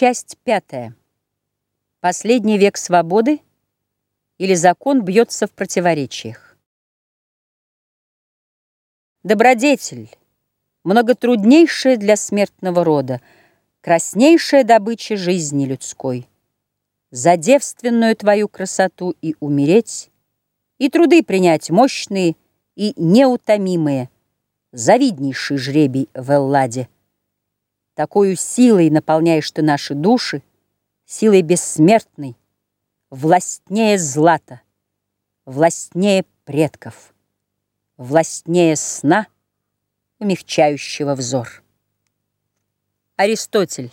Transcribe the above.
Часть пятая. Последний век свободы или закон бьется в противоречиях. Добродетель, много труднейшая для смертного рода, краснейшая добыча жизни людской. За девственную твою красоту и умереть, и труды принять мощные и неутомимые, завиднейший жребий в Элладе. Такою силой наполняешь ты наши души, силой бессмертной, властнее злата, властнее предков, властнее сна, умягчающего взор. Аристотель